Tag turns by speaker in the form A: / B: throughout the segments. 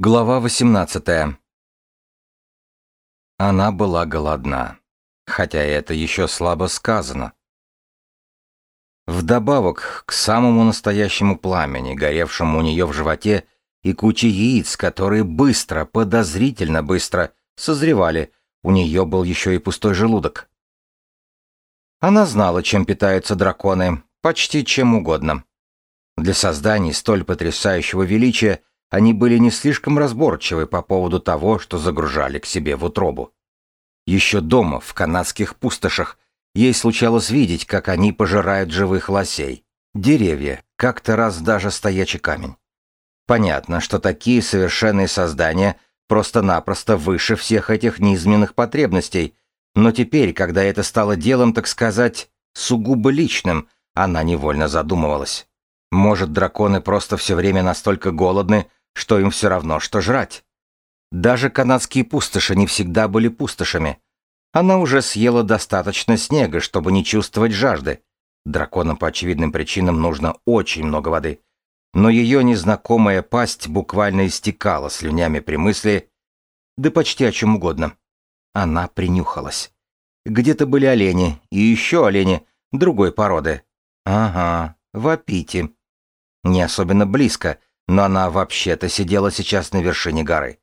A: Глава 18 Она была голодна, хотя это еще слабо сказано. Вдобавок к самому настоящему пламени, горевшему у нее в животе, и куче яиц, которые быстро, подозрительно быстро созревали, у нее был еще и пустой желудок. Она знала, чем питаются драконы, почти чем угодно. Для создания столь потрясающего величия они были не слишком разборчивы по поводу того, что загружали к себе в утробу. Еще дома, в канадских пустошах, ей случалось видеть, как они пожирают живых лосей. Деревья, как-то раз даже стоячий камень. Понятно, что такие совершенные создания просто-напросто выше всех этих низменных потребностей, но теперь, когда это стало делом, так сказать, сугубо личным, она невольно задумывалась. Может, драконы просто все время настолько голодны, что им все равно, что жрать. Даже канадские пустоши не всегда были пустошами. Она уже съела достаточно снега, чтобы не чувствовать жажды. Драконам по очевидным причинам нужно очень много воды. Но ее незнакомая пасть буквально истекала слюнями при мысли, да почти о чем угодно. Она принюхалась. Где-то были олени, и еще олени, другой породы. Ага, вопите. Не особенно близко, но она вообще-то сидела сейчас на вершине горы.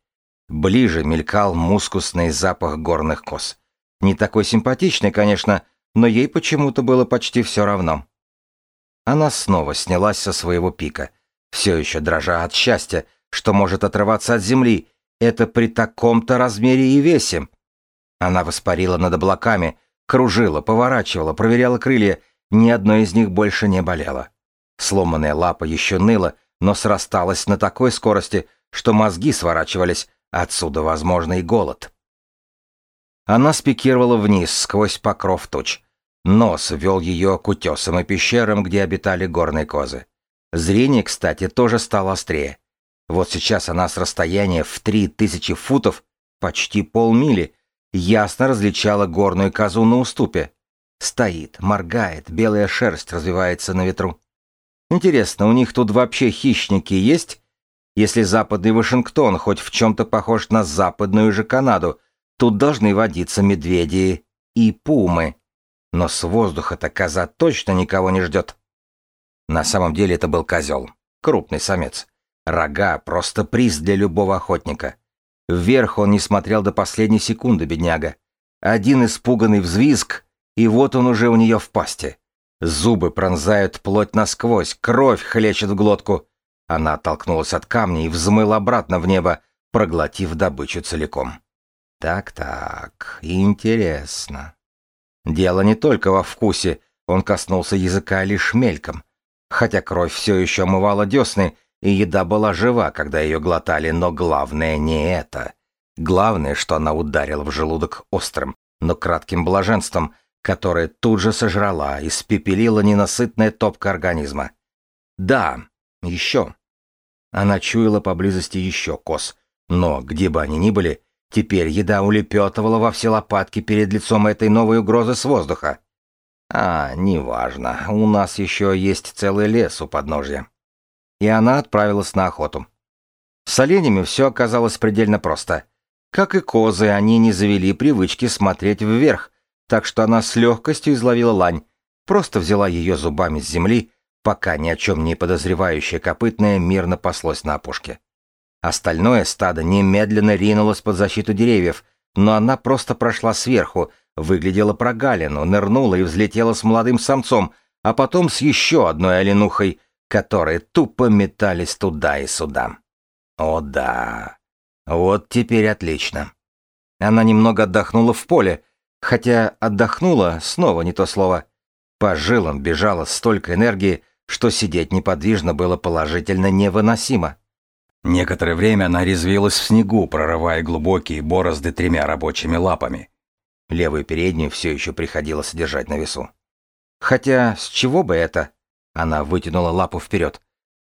A: Ближе мелькал мускусный запах горных коз. Не такой симпатичный, конечно, но ей почему-то было почти все равно. Она снова снялась со своего пика, все еще дрожа от счастья, что может отрываться от земли. Это при таком-то размере и весе. Она воспарила над облаками, кружила, поворачивала, проверяла крылья, ни одно из них больше не болело. Сломанная лапа еще ныла, но срасталось на такой скорости, что мозги сворачивались, отсюда, возможно, и голод. Она спикировала вниз сквозь покров туч. Нос вел ее к утесам и пещерам, где обитали горные козы. Зрение, кстати, тоже стало острее. Вот сейчас она с расстояния в три тысячи футов, почти полмили, ясно различала горную козу на уступе. Стоит, моргает, белая шерсть развивается на ветру. Интересно, у них тут вообще хищники есть? Если западный Вашингтон хоть в чем-то похож на западную же Канаду, тут должны водиться медведи и пумы. Но с воздуха-то коза точно никого не ждет. На самом деле это был козел. Крупный самец. Рога — просто приз для любого охотника. Вверх он не смотрел до последней секунды, бедняга. Один испуганный взвизг, и вот он уже у нее в пасти. Зубы пронзают плоть насквозь, кровь хлещет в глотку. Она оттолкнулась от камня и взмыла обратно в небо, проглотив добычу целиком. Так-так, интересно. Дело не только во вкусе, он коснулся языка лишь мельком. Хотя кровь все еще омывала десны, и еда была жива, когда ее глотали, но главное не это. Главное, что она ударила в желудок острым, но кратким блаженством — которая тут же сожрала, испепелила ненасытная топка организма. Да, еще. Она чуяла поблизости еще коз, но, где бы они ни были, теперь еда улепетывала во все лопатки перед лицом этой новой угрозы с воздуха. А, неважно, у нас еще есть целый лес у подножья. И она отправилась на охоту. С оленями все оказалось предельно просто. Как и козы, они не завели привычки смотреть вверх, так что она с легкостью изловила лань, просто взяла ее зубами с земли, пока ни о чем не подозревающее копытное мирно паслось на опушке. Остальное стадо немедленно ринулось под защиту деревьев, но она просто прошла сверху, выглядела прогалину, нырнула и взлетела с молодым самцом, а потом с еще одной оленухой, которые тупо метались туда и сюда. О да, вот теперь отлично. Она немного отдохнула в поле, Хотя отдохнула, снова не то слово. По жилам бежало столько энергии, что сидеть неподвижно было положительно невыносимо. Некоторое время она резвилась в снегу, прорывая глубокие борозды тремя рабочими лапами. Левую переднюю все еще приходилось держать на весу. Хотя, с чего бы это? Она вытянула лапу вперед.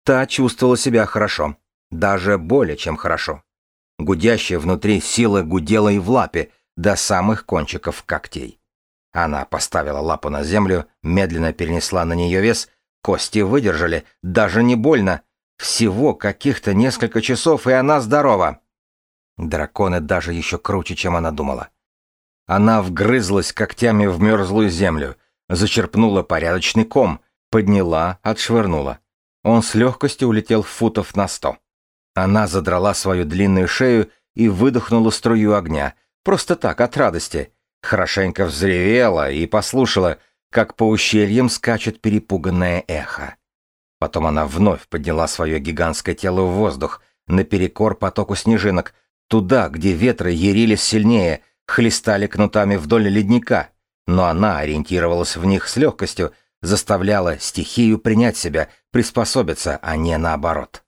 A: Та чувствовала себя хорошо. Даже более чем хорошо. Гудящая внутри сила гудела и в лапе, до самых кончиков когтей. Она поставила лапу на землю, медленно перенесла на нее вес, кости выдержали, даже не больно, Всего каких-то несколько часов, и она здорова. Драконы даже еще круче, чем она думала. Она вгрызлась когтями в мерзлую землю, зачерпнула порядочный ком, подняла, отшвырнула. Он с легкостью улетел футов на сто. Она задрала свою длинную шею и выдохнула струю огня, просто так, от радости. Хорошенько взревела и послушала, как по ущельям скачет перепуганное эхо. Потом она вновь подняла свое гигантское тело в воздух, наперекор потоку снежинок, туда, где ветры ярились сильнее, хлестали кнутами вдоль ледника, но она ориентировалась в них с легкостью, заставляла стихию принять себя, приспособиться, а не наоборот.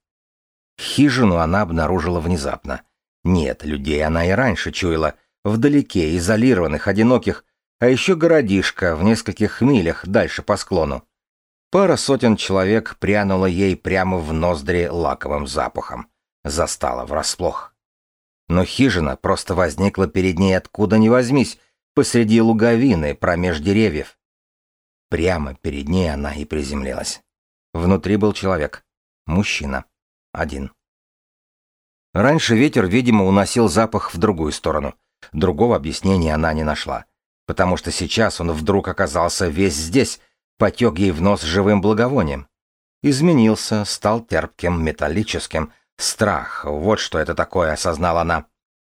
A: Хижину она обнаружила внезапно. Нет, людей она и раньше чуяла, вдалеке, изолированных, одиноких, а еще городишко в нескольких милях дальше по склону. Пара сотен человек прянула ей прямо в ноздри лаковым запахом. Застала врасплох. Но хижина просто возникла перед ней откуда ни возьмись, посреди луговины, промеж деревьев. Прямо перед ней она и приземлилась. Внутри был человек. Мужчина. Один. Раньше ветер, видимо, уносил запах в другую сторону. Другого объяснения она не нашла. Потому что сейчас он вдруг оказался весь здесь, потек ей в нос живым благовонием. Изменился, стал терпким, металлическим. Страх, вот что это такое, осознала она.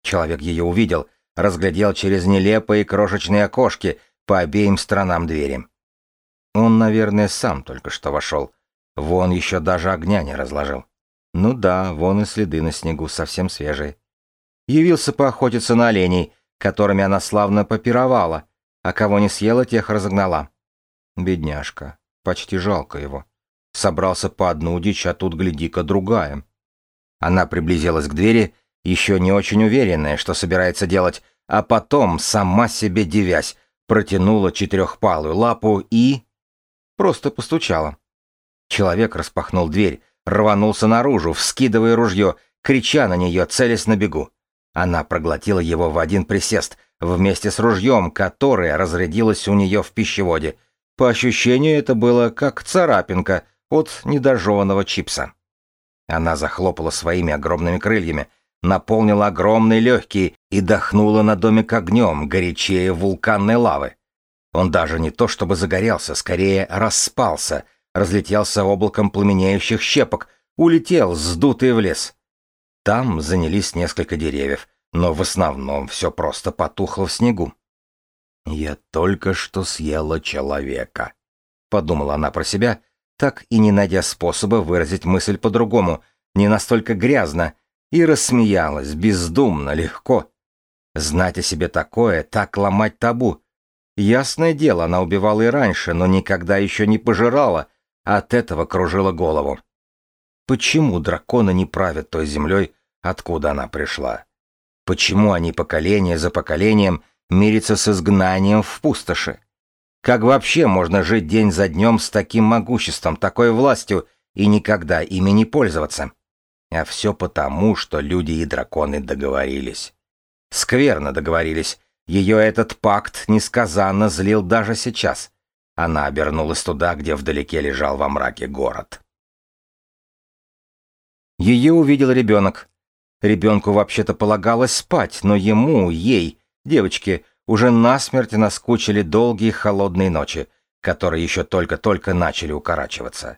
A: Человек ее увидел, разглядел через нелепые крошечные окошки по обеим сторонам двери. Он, наверное, сам только что вошел. Вон еще даже огня не разложил. Ну да, вон и следы на снегу совсем свежие. Явился поохотиться на оленей, которыми она славно попировала, а кого не съела, тех разогнала. Бедняжка. Почти жалко его. Собрался по одну дичь, а тут, гляди-ка, другая. Она приблизилась к двери, еще не очень уверенная, что собирается делать, а потом, сама себе девясь, протянула четырехпалую лапу и... просто постучала. Человек распахнул дверь, рванулся наружу, вскидывая ружье, крича на нее, целясь на бегу. Она проглотила его в один присест, вместе с ружьем, которое разрядилось у нее в пищеводе, по ощущению это было как царапинка от недожеванного чипса. Она захлопала своими огромными крыльями, наполнила огромные легкие и дохнула на домик огнем, горячее вулканной лавы. Он даже не то чтобы загорелся, скорее распался, разлетелся облаком пламенеющих щепок, улетел, сдутый в лес. Там занялись несколько деревьев, но в основном все просто потухло в снегу. «Я только что съела человека», — подумала она про себя, так и не найдя способа выразить мысль по-другому, не настолько грязно, и рассмеялась, бездумно, легко. Знать о себе такое, так ломать табу. Ясное дело, она убивала и раньше, но никогда еще не пожирала, от этого кружила голову. Почему драконы не правят той землей, откуда она пришла? Почему они поколение за поколением — мириться с изгнанием в пустоши. Как вообще можно жить день за днем с таким могуществом, такой властью и никогда ими не пользоваться? А все потому, что люди и драконы договорились. Скверно договорились. Ее этот пакт несказанно злил даже сейчас. Она обернулась туда, где вдалеке лежал во мраке город. Ее увидел ребенок. Ребенку вообще-то полагалось спать, но ему, ей, Девочки уже насмерть наскучили долгие холодные ночи, которые еще только-только начали укорачиваться.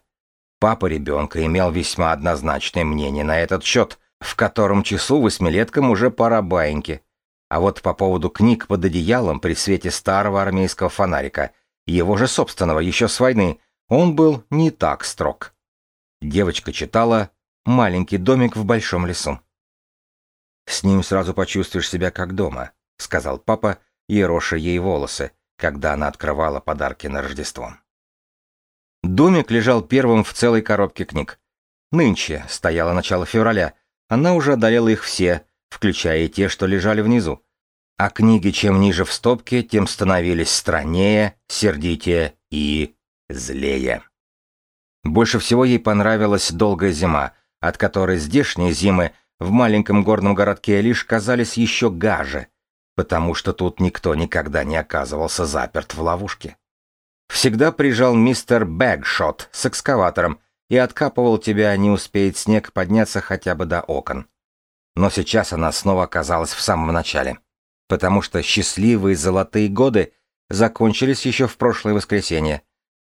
A: Папа ребенка имел весьма однозначное мнение на этот счет, в котором часу восьмилеткам уже пора баиньки. А вот по поводу книг под одеялом при свете старого армейского фонарика, его же собственного еще с войны, он был не так строг. Девочка читала «Маленький домик в большом лесу». С ним сразу почувствуешь себя как дома. — сказал папа, ероша ей волосы, когда она открывала подарки на Рождество. Домик лежал первым в целой коробке книг. Нынче, стояло начало февраля, она уже одолела их все, включая и те, что лежали внизу. А книги, чем ниже в стопке, тем становились страннее, сердитее и злее. Больше всего ей понравилась долгая зима, от которой здешние зимы в маленьком горном городке лишь казались еще гаже — потому что тут никто никогда не оказывался заперт в ловушке. Всегда приезжал мистер Бэгшот с экскаватором, и откапывал тебя, не успеет снег подняться хотя бы до окон. Но сейчас она снова оказалась в самом начале, потому что счастливые золотые годы закончились еще в прошлое воскресенье.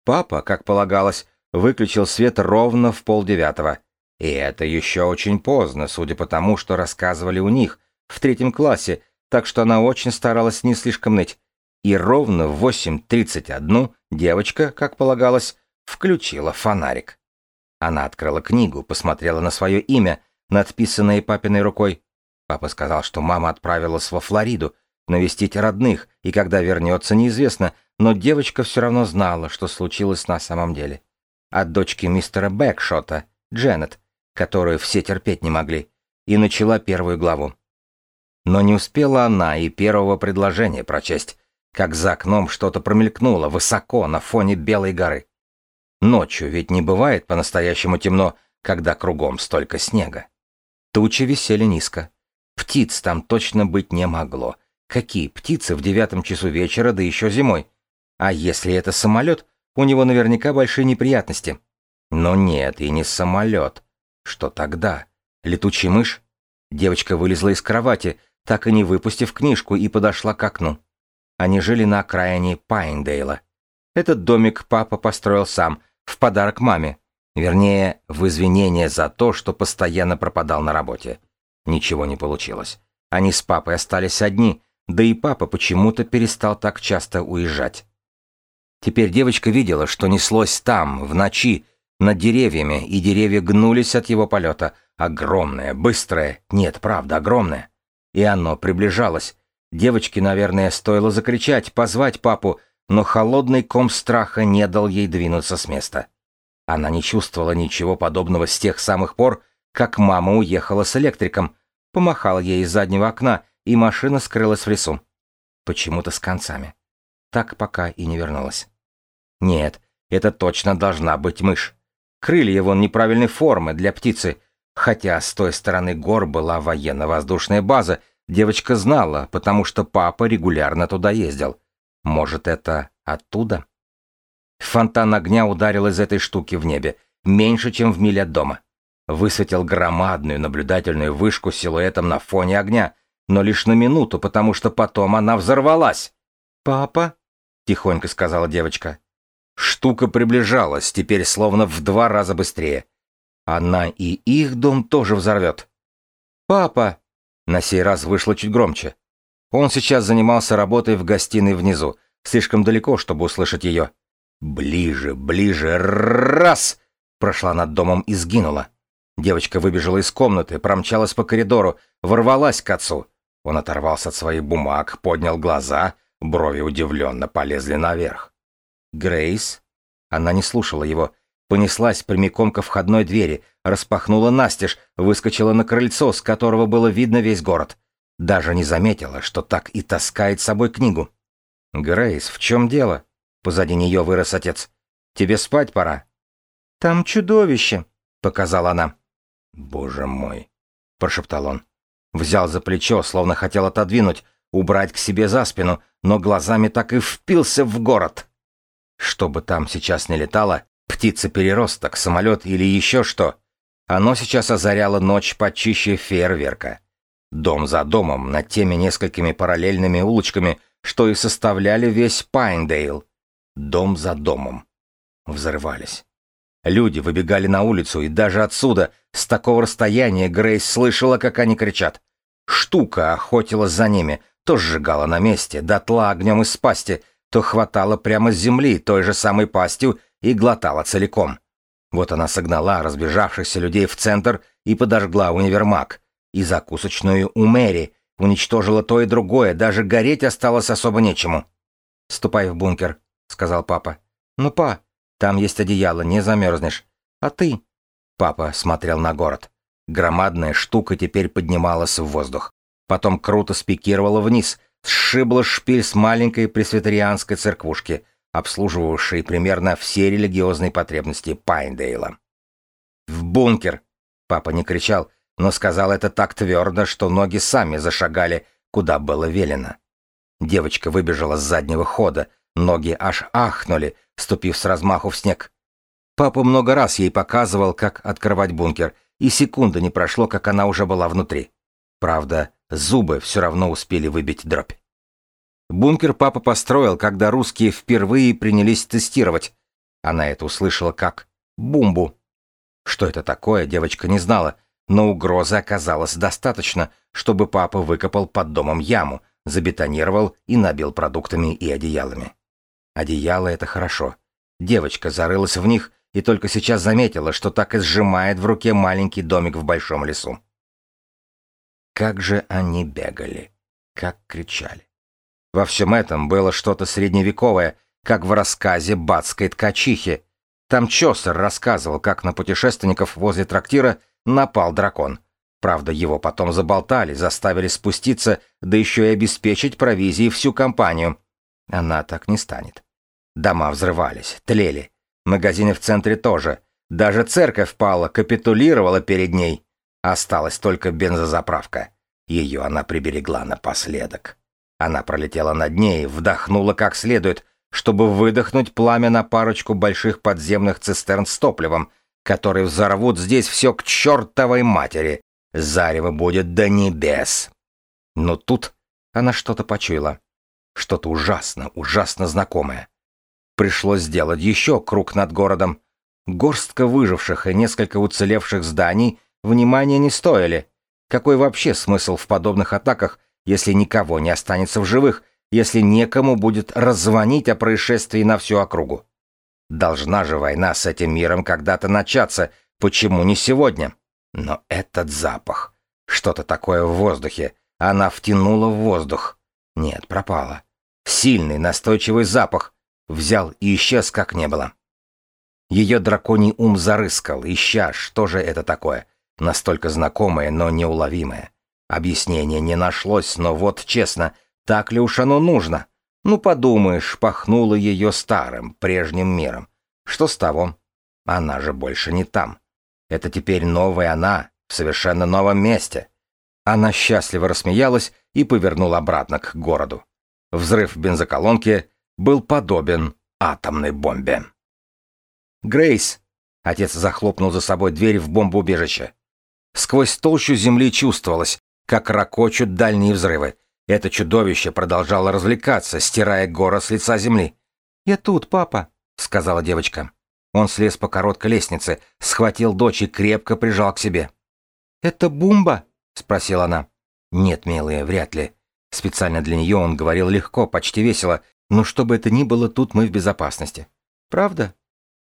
A: Папа, как полагалось, выключил свет ровно в полдевятого. И это еще очень поздно, судя по тому, что рассказывали у них, в третьем классе, так что она очень старалась не слишком ныть. И ровно в 8.31 девочка, как полагалось, включила фонарик. Она открыла книгу, посмотрела на свое имя, надписанное папиной рукой. Папа сказал, что мама отправилась во Флориду, навестить родных, и когда вернется, неизвестно, но девочка все равно знала, что случилось на самом деле. От дочки мистера Бэкшота, Дженнет, которую все терпеть не могли, и начала первую главу. Но не успела она и первого предложения прочесть, как за окном что-то промелькнуло высоко на фоне Белой горы. Ночью ведь не бывает по-настоящему темно, когда кругом столько снега. Тучи висели низко. Птиц там точно быть не могло. Какие птицы в девятом часу вечера, да еще зимой? А если это самолет, у него наверняка большие неприятности. Но нет, и не самолет. Что тогда? Летучий мышь? Девочка вылезла из кровати, так и не выпустив книжку, и подошла к окну. Они жили на окраине Пайндейла. Этот домик папа построил сам, в подарок маме. Вернее, в извинение за то, что постоянно пропадал на работе. Ничего не получилось. Они с папой остались одни, да и папа почему-то перестал так часто уезжать. Теперь девочка видела, что неслось там, в ночи, над деревьями, и деревья гнулись от его полета. Огромное, быстрое, нет, правда, огромное. И оно приближалось. Девочке, наверное, стоило закричать, позвать папу, но холодный ком страха не дал ей двинуться с места. Она не чувствовала ничего подобного с тех самых пор, как мама уехала с электриком, помахала ей из заднего окна, и машина скрылась в лесу. Почему-то с концами. Так пока и не вернулась. Нет, это точно должна быть мышь. Крылья вон неправильной формы для птицы, хотя с той стороны гор была военно-воздушная база, девочка знала, потому что папа регулярно туда ездил. Может, это оттуда? Фонтан огня ударил из этой штуки в небе, меньше, чем в миле от дома. Высветил громадную наблюдательную вышку силуэтом на фоне огня, но лишь на минуту, потому что потом она взорвалась. «Папа?» — тихонько сказала девочка. Штука приближалась, теперь словно в два раза быстрее. Она и их дом тоже взорвет. «Папа!» На сей раз вышло чуть громче. Он сейчас занимался работой в гостиной внизу, слишком далеко, чтобы услышать ее. Ближе, ближе, раз! Прошла над домом и сгинула. Девочка выбежала из комнаты, промчалась по коридору, ворвалась к отцу. Он оторвался от своих бумаг, поднял глаза, брови удивленно полезли наверх. Грейс? Она не слушала его, понеслась прямиком ко входной двери, распахнула настежь, выскочила на крыльцо, с которого было видно весь город. Даже не заметила, что так и таскает с собой книгу. «Грейс, в чем дело?» Позади нее вырос отец. «Тебе спать пора». «Там чудовище», — показала она. «Боже мой», — прошептал он. Взял за плечо, словно хотел отодвинуть, убрать к себе за спину, но глазами так и впился в город. Что бы там сейчас не летало, птица-переросток, самолет или еще что, оно сейчас озаряло ночь почище фейерверка. Дом за домом, над теми несколькими параллельными улочками, что и составляли весь Пайндейл. Дом за домом. Взрывались. Люди выбегали на улицу, и даже отсюда, с такого расстояния, Грейс слышала, как они кричат. Штука охотилась за ними, то сжигала на месте, дотла огнем из пасти, то хватала прямо с земли той же самой пастью и глотала целиком. Вот она согнала разбежавшихся людей в центр и подожгла универмаг, и закусочную у Мэри, уничтожила то и другое, даже гореть осталось особо нечему. «Ступай в бункер», — сказал папа. «Но, па, там есть одеяло, не замерзнешь. А ты?» Папа смотрел на город. Громадная штука теперь поднималась в воздух. Потом круто спикировала вниз, сшибла шпиль с маленькой пресвитерианской церквушки, обслуживавшей примерно все религиозные потребности Пайндейла. «В бункер!» Папа не кричал, но сказал это так твердо, что ноги сами зашагали, куда было велено. Девочка выбежала с заднего хода, ноги аж ахнули, ступив с размаху в снег. Папа много раз ей показывал, как открывать бункер, и секунды не прошло, как она уже была внутри. Правда, зубы все равно успели выбить дробь. Бункер папа построил, когда русские впервые принялись тестировать. Она это услышала как «бумбу». Что это такое, девочка не знала, но угрозы оказалось достаточно, чтобы папа выкопал под домом яму, забетонировал и набил продуктами и одеялами. Одеяло — это хорошо. Девочка зарылась в них и только сейчас заметила, что так и сжимает в руке маленький домик в большом лесу. Как же они бегали, как кричали. Во всем этом было что-то средневековое, как в рассказе бацкой ткачихи. Там Чосер рассказывал, как на путешественников возле трактира напал дракон. Правда, его потом заболтали, заставили спуститься, да еще и обеспечить провизией всю компанию. Она так не станет. Дома взрывались, тлели. Магазины в центре тоже. Даже церковь пала, капитулировала перед ней. Осталась только бензозаправка. Ее она приберегла напоследок. Она пролетела над ней, вдохнула как следует, чтобы выдохнуть пламя на парочку больших подземных цистерн с топливом, которые взорвут здесь все к чертовой матери. Зарево будет до небес. Но тут она что-то почуяла. Что-то ужасно, ужасно знакомое. Пришлось сделать еще круг над городом. Горстка выживших и несколько уцелевших зданий внимания не стоили. Какой вообще смысл в подобных атаках, если никого не останется в живых, если некому будет раззвонить о происшествии на всю округу? Должна же война с этим миром когда-то начаться, почему не сегодня? Но этот запах, что-то такое в воздухе, она втянула в воздух. Нет, пропала. Сильный, настойчивый запах, взял и исчез, как не было. Ее драконий ум зарыскал, ища, что же это такое, настолько знакомое, но неуловимое. Объяснения не нашлось, но вот честно, так ли уж оно нужно? Ну, подумаешь, пахнуло ее старым, прежним миром. Что с того? Она же больше не там. Это теперь новая она, в совершенно новом месте. Она счастливо рассмеялась и повернула обратно к городу. Взрыв в бензоколонке был подобен атомной бомбе. «Грейс!» — отец захлопнул за собой дверь в бомбоубежище. Сквозь толщу земли чувствовалось, как ракочут дальние взрывы. Это чудовище продолжало развлекаться, стирая гора с лица земли. «Я тут, папа», — сказала девочка. Он слез по короткой лестнице, схватил дочь и крепко прижал к себе. «Это бомба?» — спросила она. «Нет, милая, вряд ли». Специально для нее он говорил легко, почти весело, но что бы это ни было, тут мы в безопасности. «Правда?»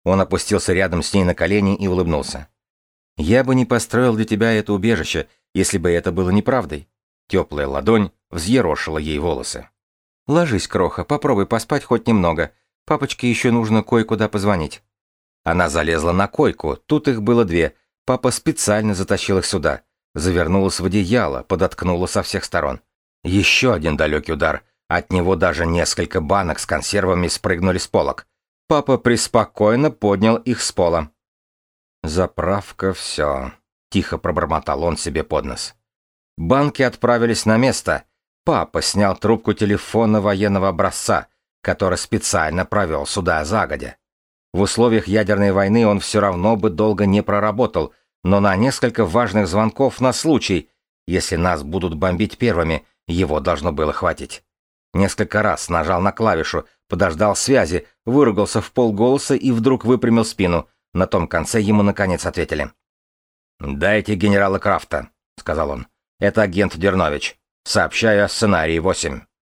A: Он опустился рядом с ней на колени и улыбнулся. «Я бы не построил для тебя это убежище, если бы это было неправдой». Теплая ладонь взъерошила ей волосы. «Ложись, Кроха, попробуй поспать хоть немного. Папочке еще нужно кое-куда позвонить». Она залезла на койку, тут их было две. Папа специально затащил их сюда. Завернулась в одеяло, подоткнула со всех сторон. Еще один далекий удар. От него даже несколько банок с консервами спрыгнули с полок. Папа преспокойно поднял их с пола. «Заправка все», — тихо пробормотал он себе под нос. Банки отправились на место. Папа снял трубку телефона военного образца, который специально провел сюда загодя. В условиях ядерной войны он все равно бы долго не проработал, но на несколько важных звонков на случай, если нас будут бомбить первыми, его должно было хватить. Несколько раз нажал на клавишу, подождал связи, выругался в полголоса и вдруг выпрямил спину. На том конце ему наконец ответили. «Дайте генерала Крафта», — сказал он. «Это агент Дернович. Сообщаю о сценарии 8».